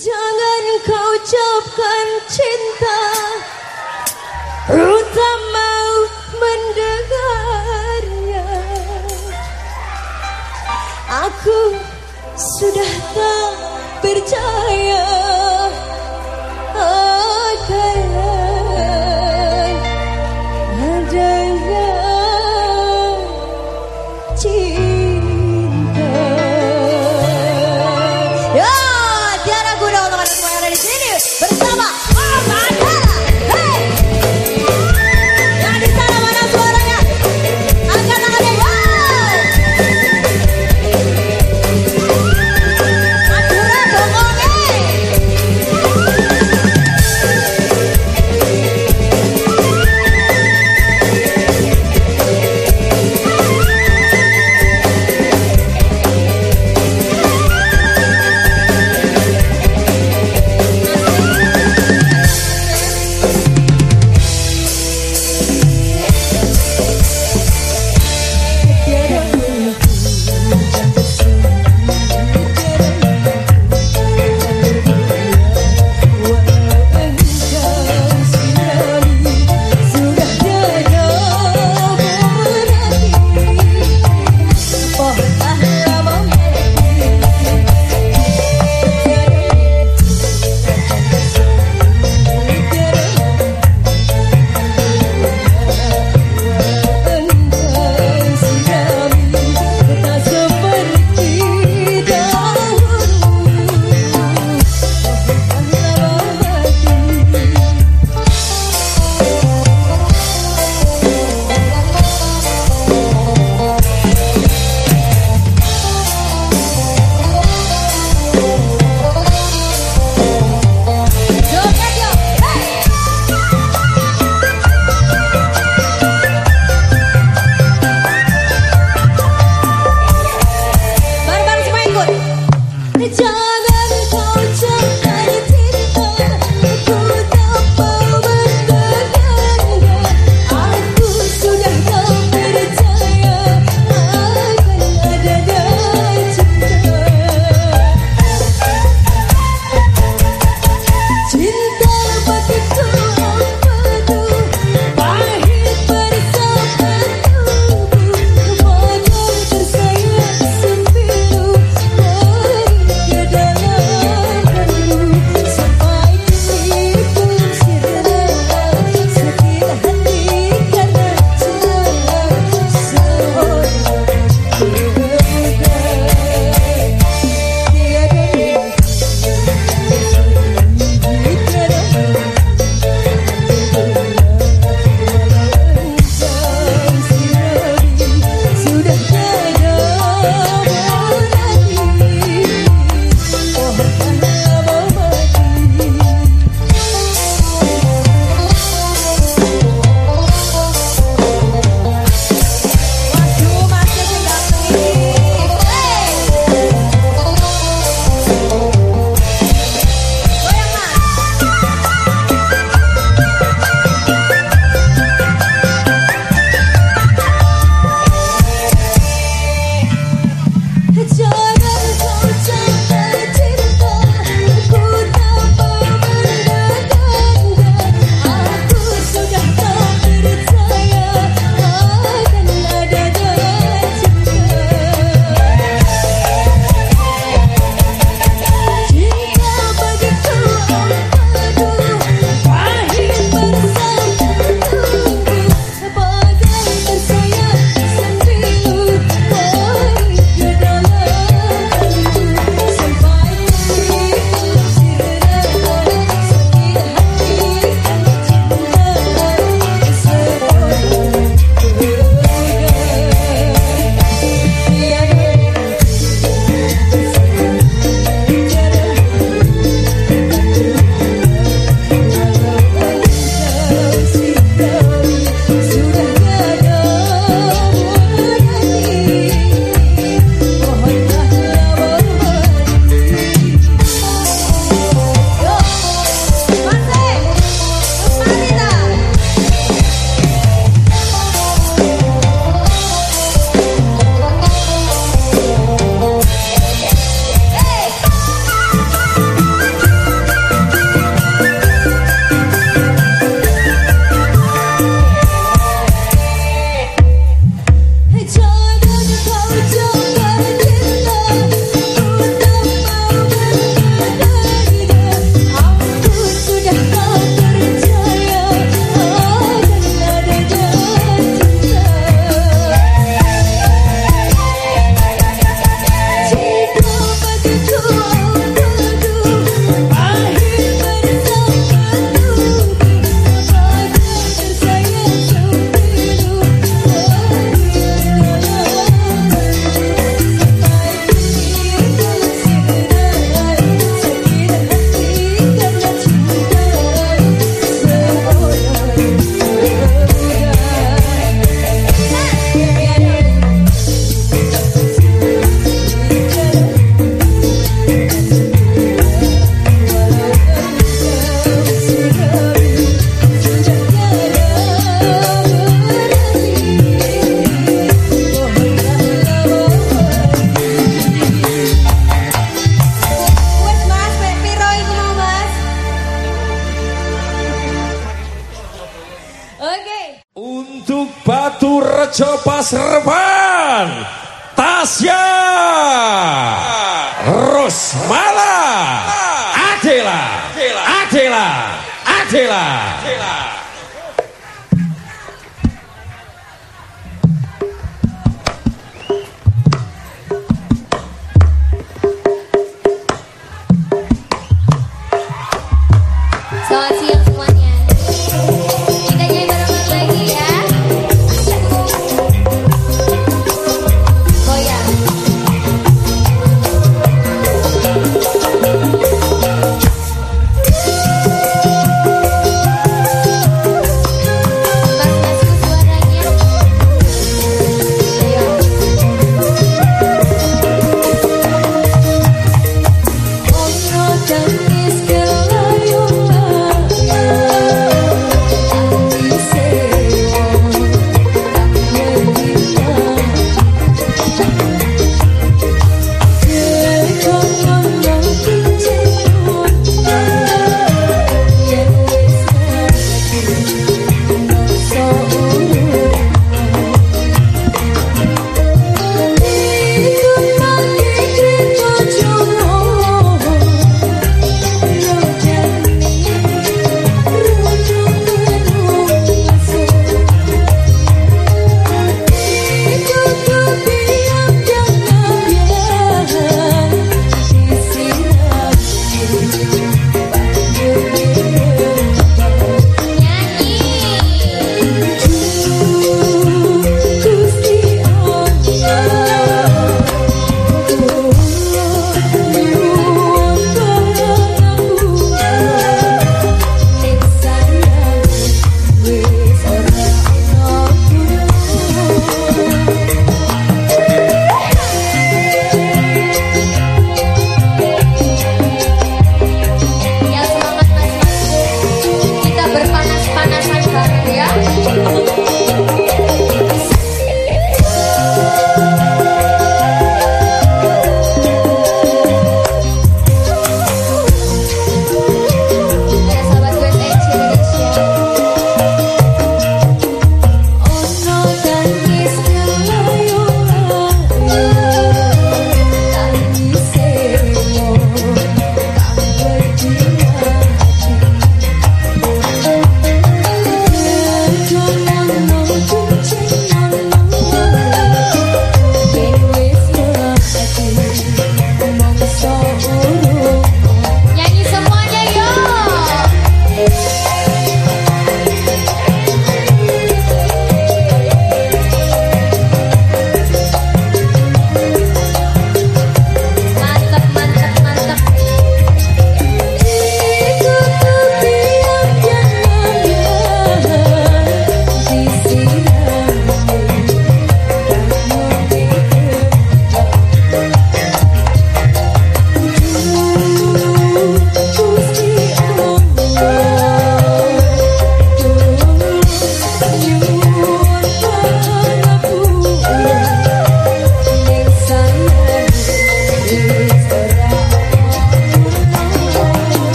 Jangan kau ucapkan cinta. Rutam mau mendengarnya. Aku sudah tak percaya.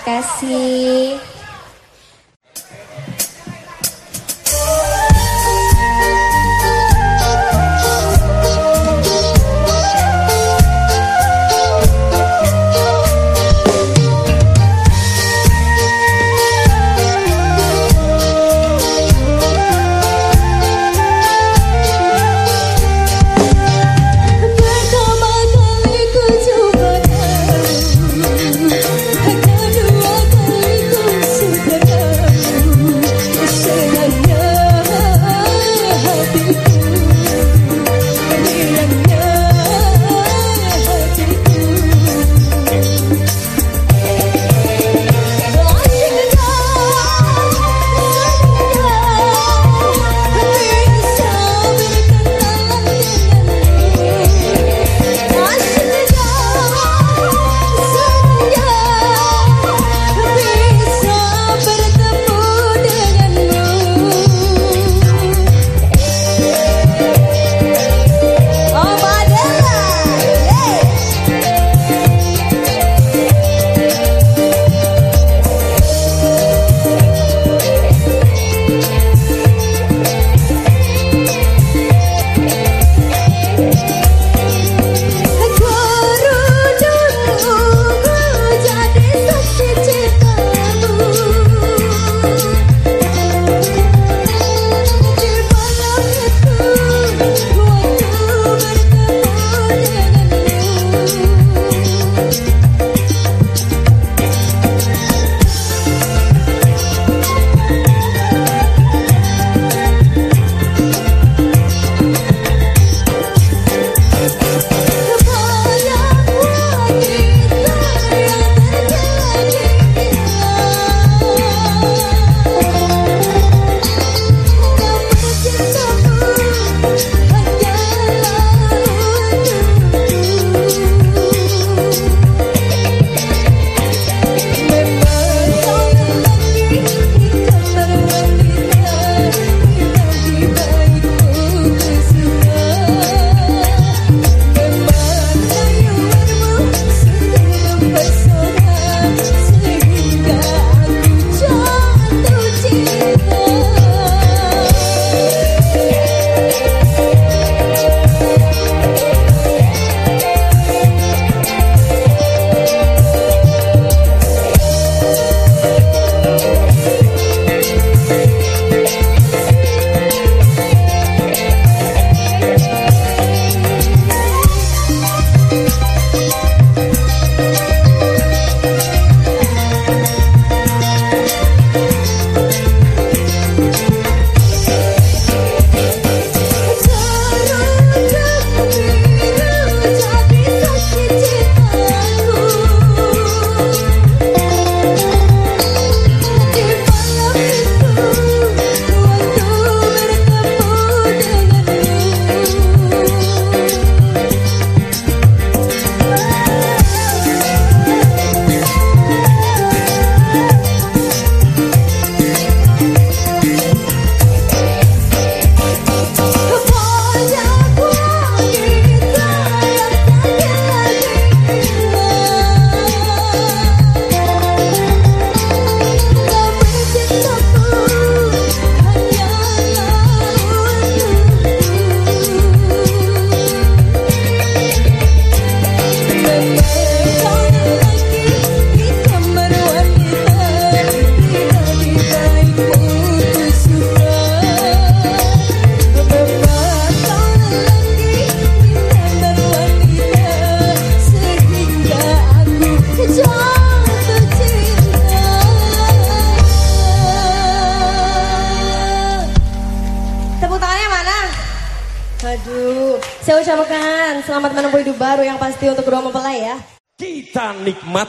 Makasih.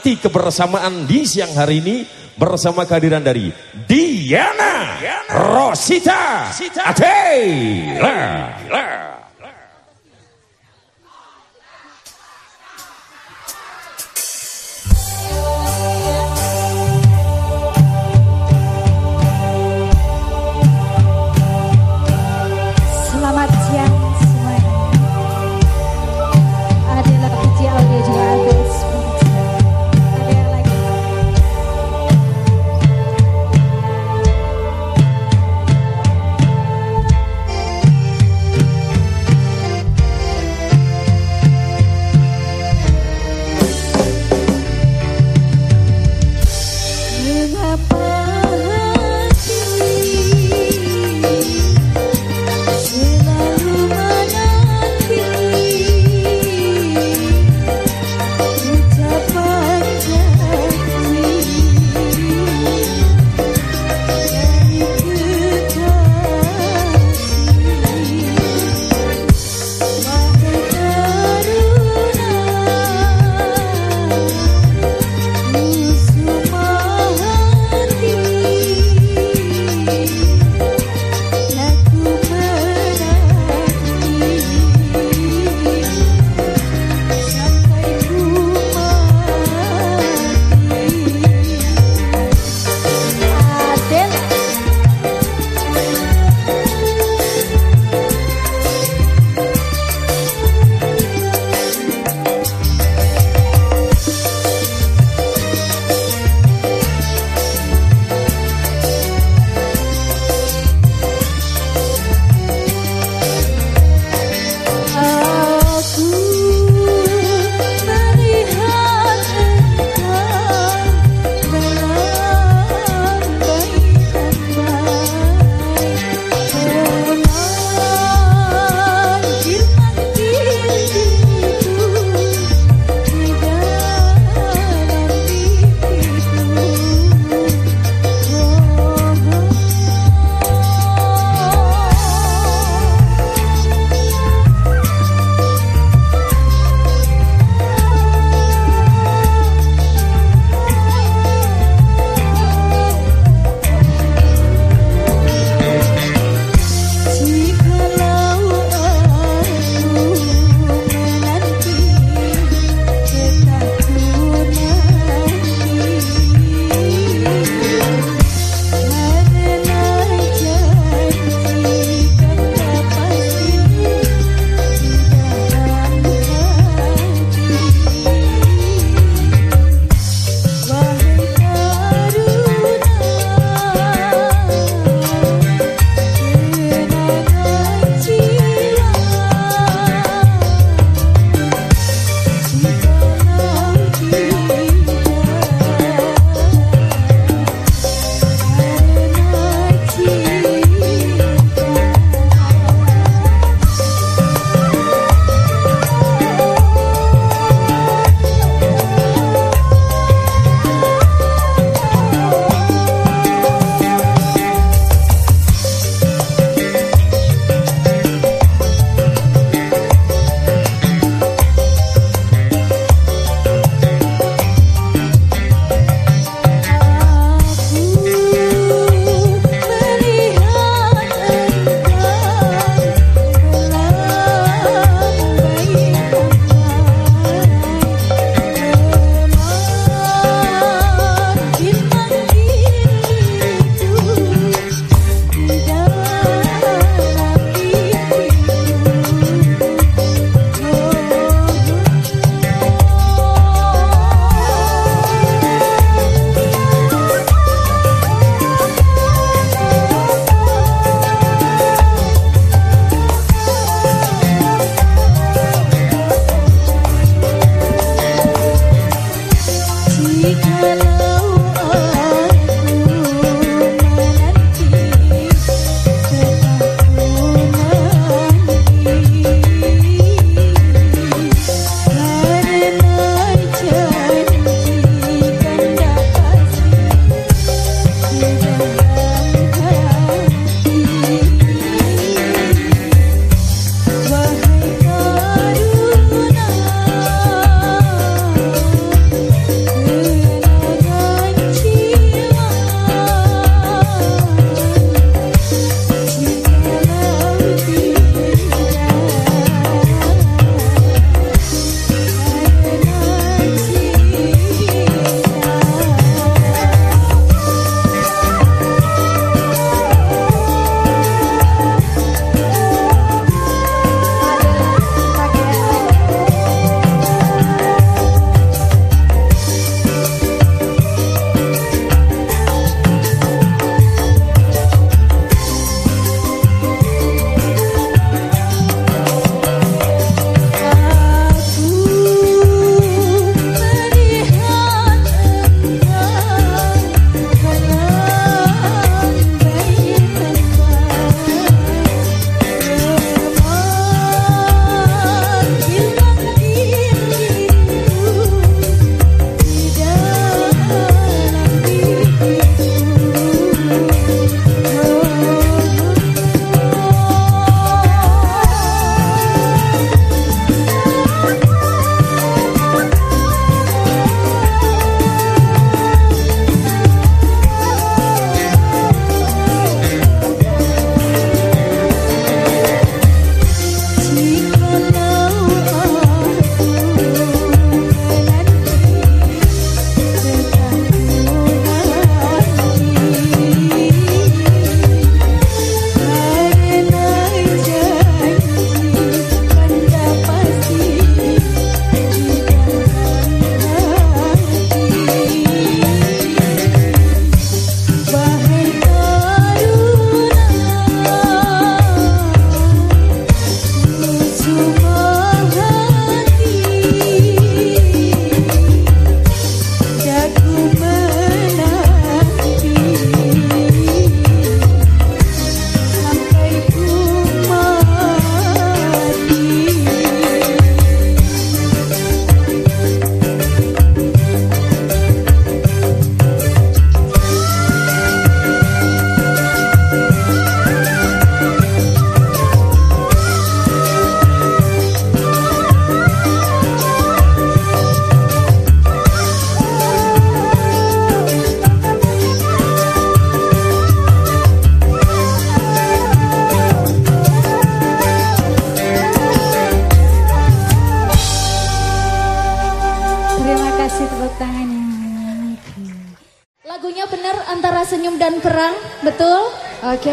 Nikmati kebersamaan di siang hari ini bersama kehadiran dari Diana Rosita. Atela. Selamat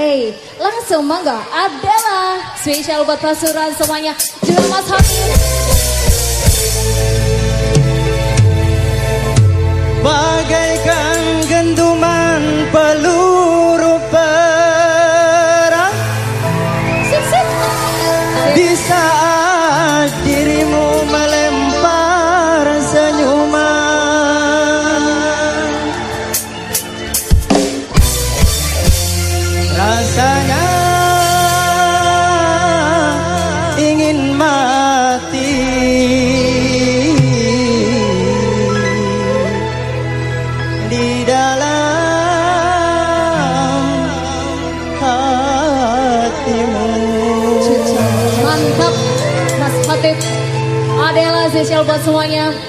Day. langsung mangga Adela Spesial buat pasuran semuanya Jangan Mas Hamid Bagai buat semuanya.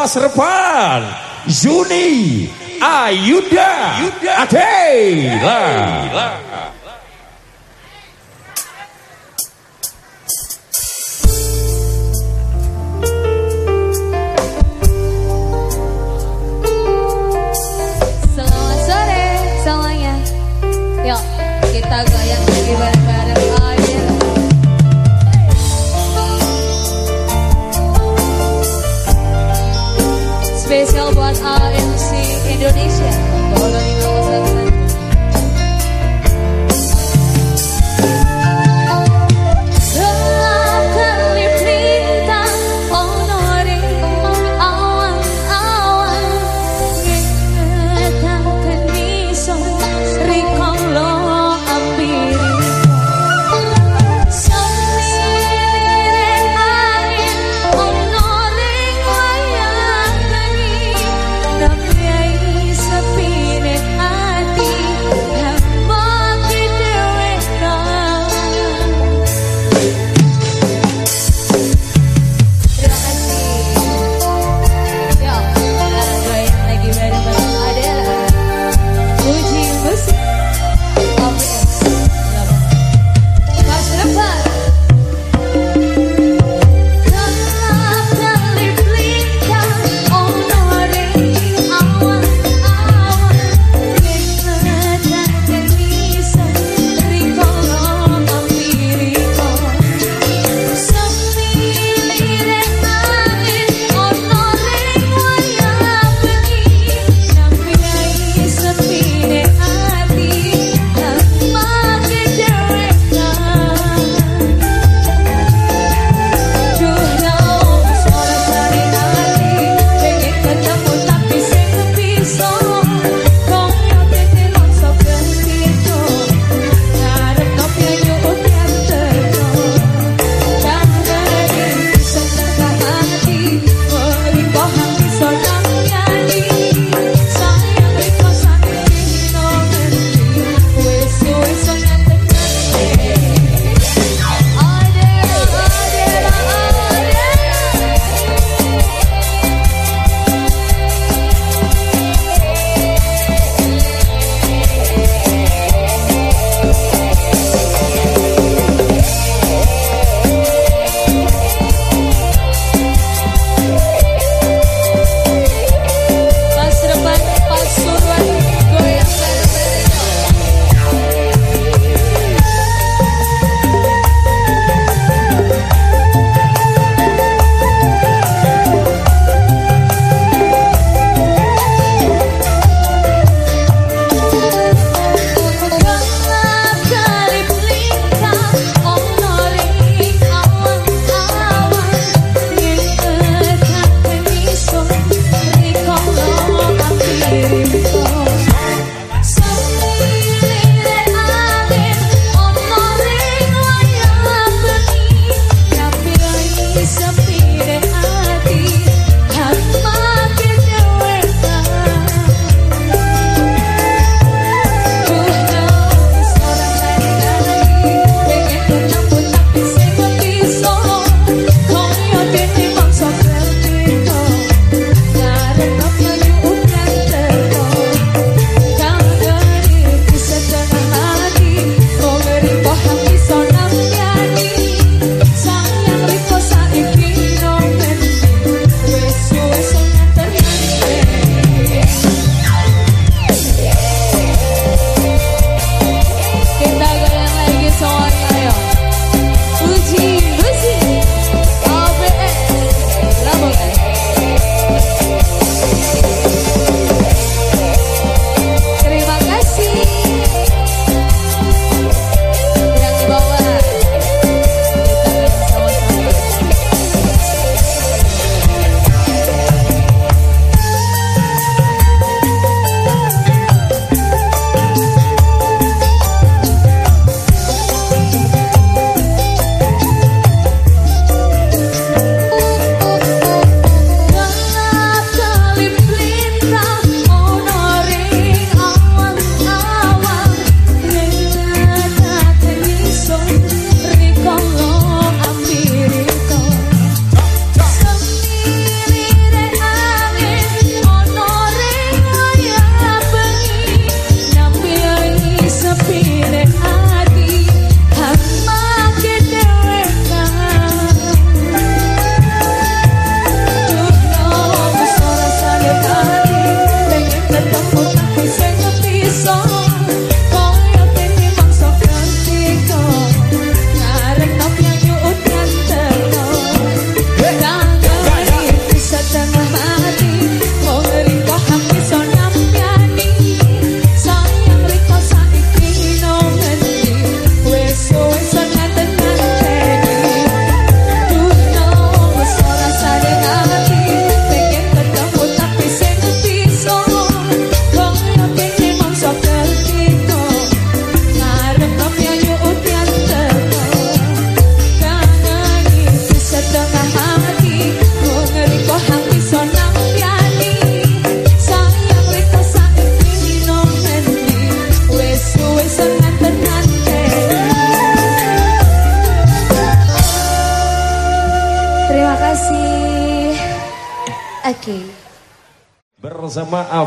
Rejo Pasrepan, Juni Ayuda Adela.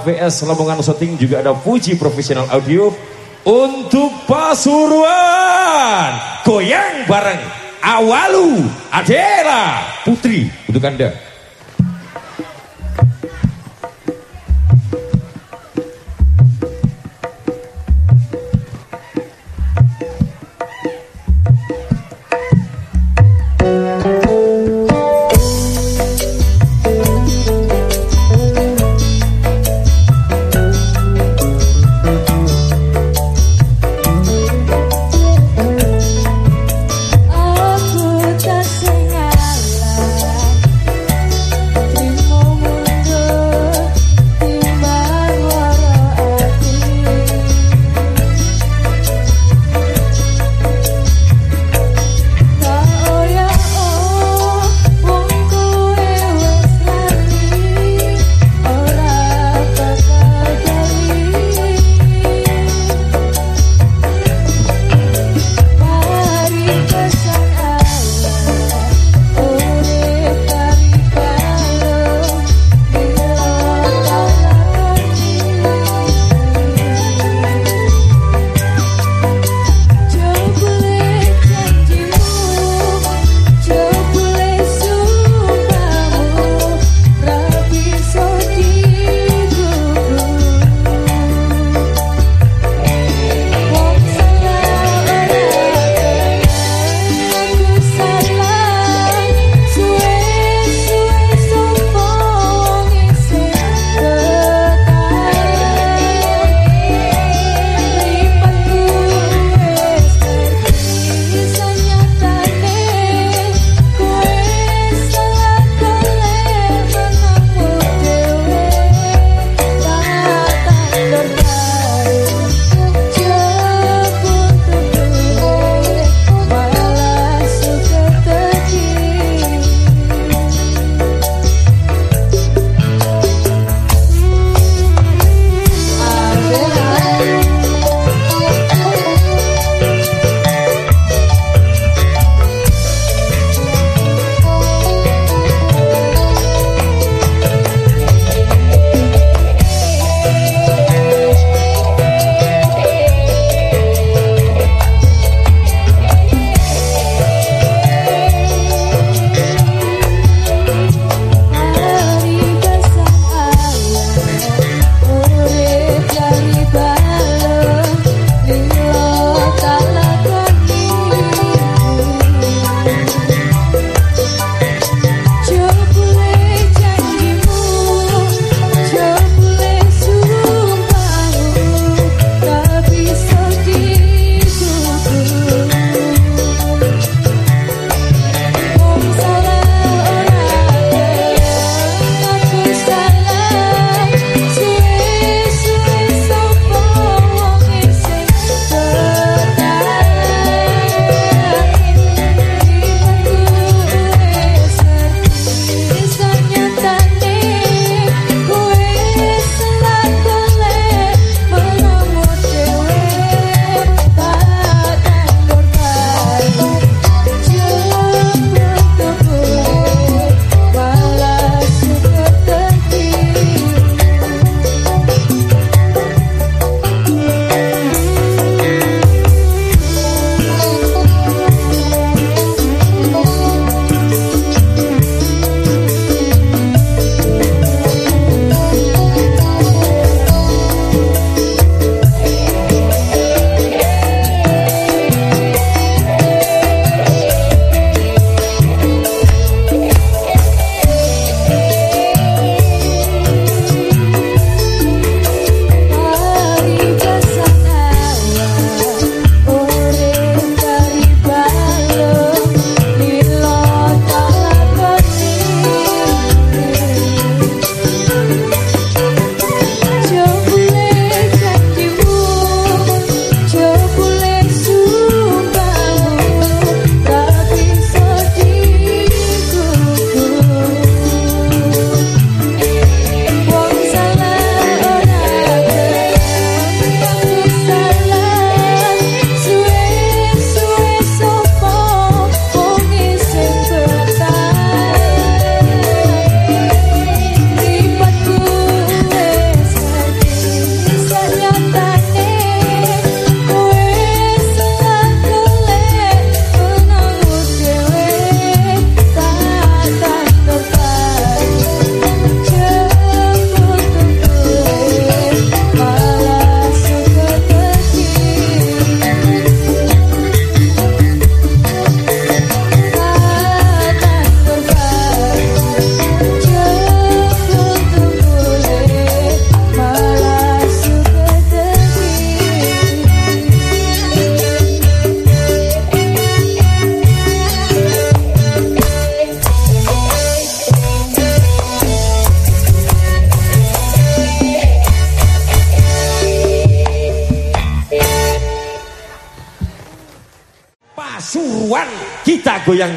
AVS Lamongan Shooting juga ada Fuji Professional Audio untuk Pasuruan. Goyang bareng Awalu Adela Putri untuk Anda.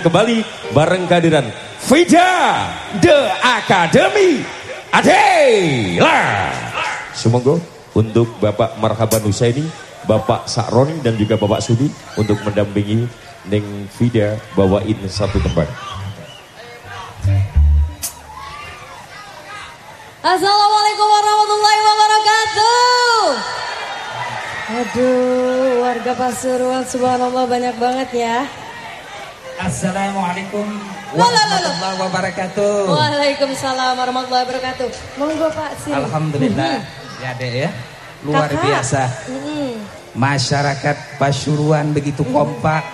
Kembali bareng kehadiran Vida The Academy Adela. Semoga untuk Bapak Marhaban Husaini, Bapak Sakroni dan juga Bapak Sudi untuk mendampingi Neng Vida bawain satu tempat. Assalamualaikum warahmatullahi wabarakatuh. Aduh, warga Pasuruan subhanallah banyak banget ya. Assalamualaikum warahmatullahi wabarakatuh. Waalaikumsalam warahmatullahi wabarakatuh. Monggo Pak sini. Alhamdulillah. Ya dek ya. Luar Kakak. biasa. Mm-mm. masyarakat Pasuruan begitu kompak.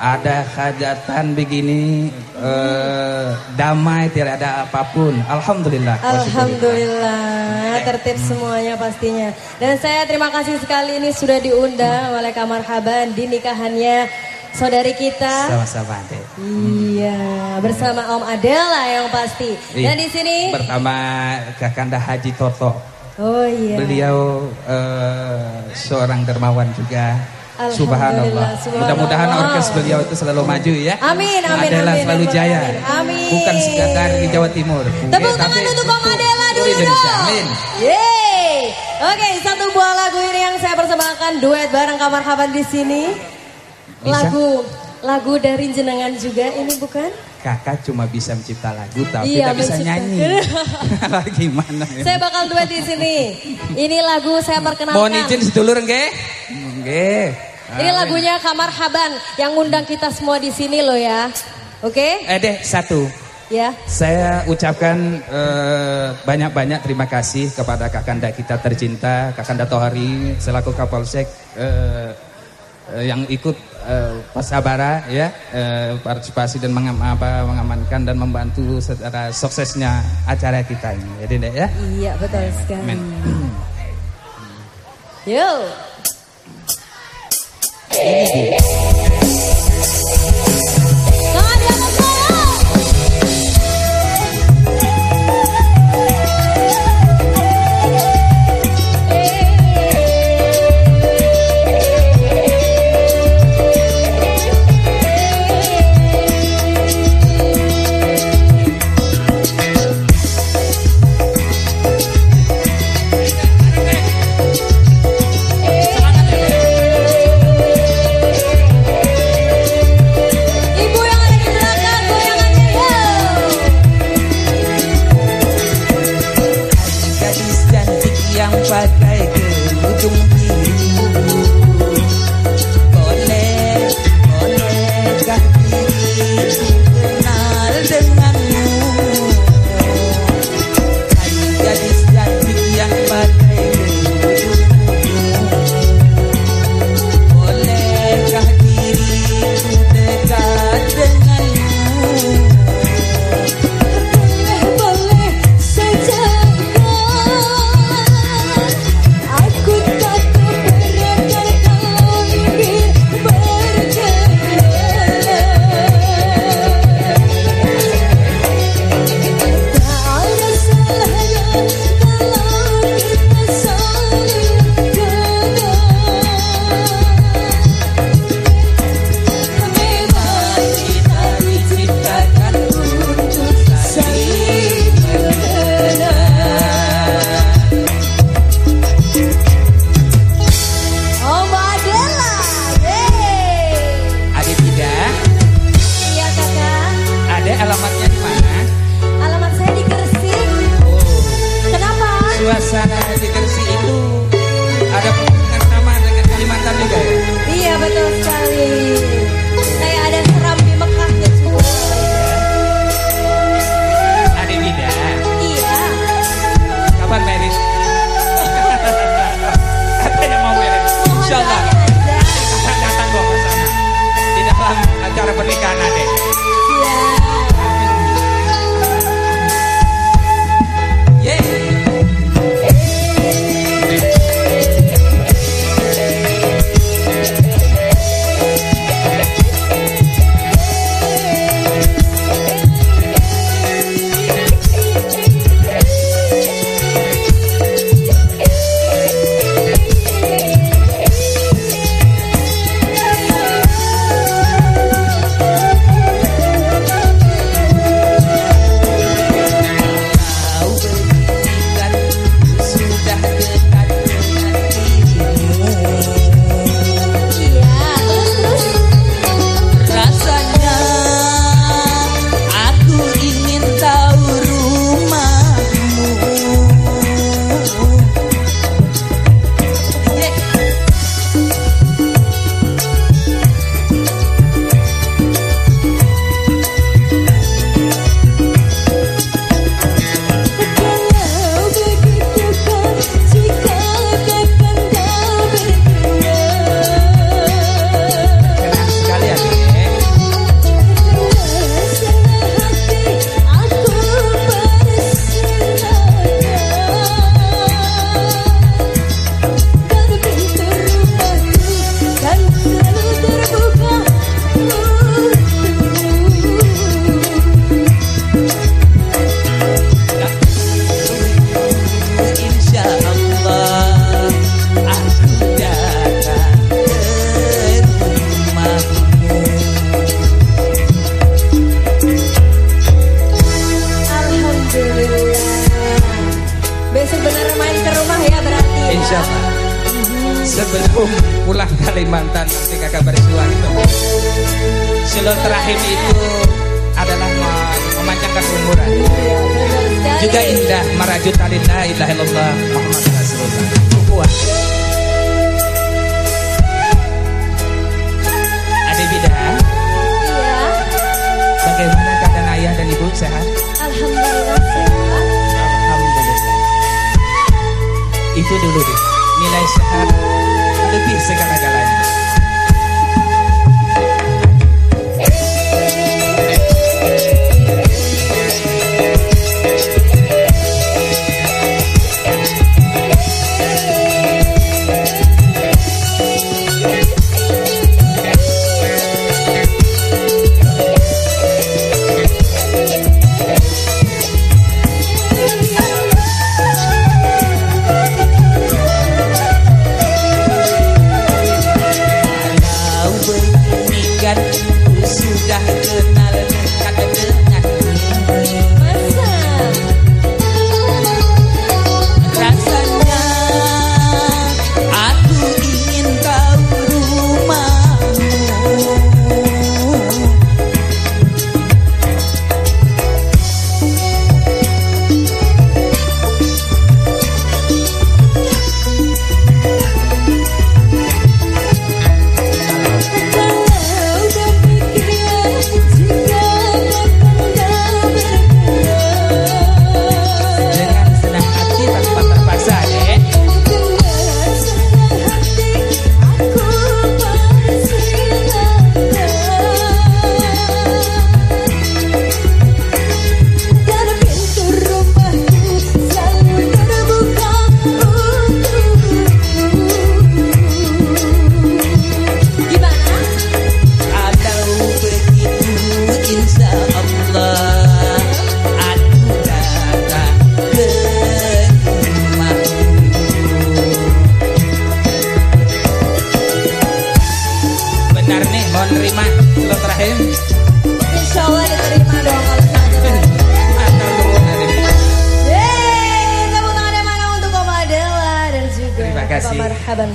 Ada hajatan begini eh, damai tidak ada apa pun. Alhamdulillah. Alhamdulillah. Tertib semuanya pastinya. Dan saya terima kasih sekali ini sudah diundang oleh Kamar Haban di nikahannya saudari kita. sama-sama dek Iya, bersama Om Adela yang pasti. Iya. Dan di sini pertama Kakanda Haji Toto Oh iya. beliau eh, seorang dermawan juga Subhanallah. subhanallah. Mudah-mudahan orkes beliau itu selalu maju ya. Amin, amin, Adela amin, selalu amin, jaya. amin. Amin. Bukan sekadar di Jawa Timur. Tepuk tangan tapi untuk Om Adela dulu Indonesia. dong. Amin. Yeay. Oke, satu buah lagu ini yang saya persembahkan duet bareng Kamar Haban di sini. Bisa? Lagu lagu dari jenengan juga ini bukan? Kakak cuma bisa mencipta lagu tapi Iya, tidak bisa nyanyi. Gimana ya? Saya bakal duet di sini. Ini lagu saya perkenalkan. Mohon izin sedulur nggih? Nggih. Ini lagunya Kamar Haban yang ngundang kita semua di sini loh ya. Oke? Eh deh satu. Ya. Saya ucapkan eh, banyak-banyak terima kasih kepada Kakanda kita tercinta, Kakanda Tohari selaku Kapolsek eh, yang ikut eh, Pasabara ya, eh, partisipasi dan mengam, apa, mengamankan dan membantu secara suksesnya acara kita ini. Jadi Dek, ya. Iya, betul sekali. Amin. Yo. Tangan di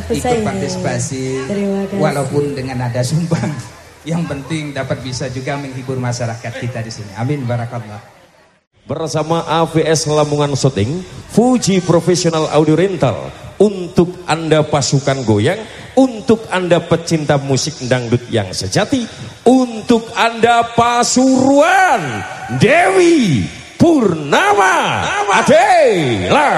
ikut partisipasi walaupun dengan ada sumbang. Yang penting dapat bisa juga menghibur masyarakat kita di sini. Amin barakallah. Bersama AVS Lamongan Shooting, Fuji Professional Audio Rental untuk Anda pasukan goyang, untuk Anda pecinta musik dangdut yang sejati, untuk Anda Pasuruan Dewi Purnama Adela.